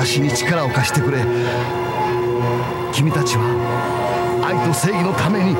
私に力を貸してくれ。君たちは愛と正義のために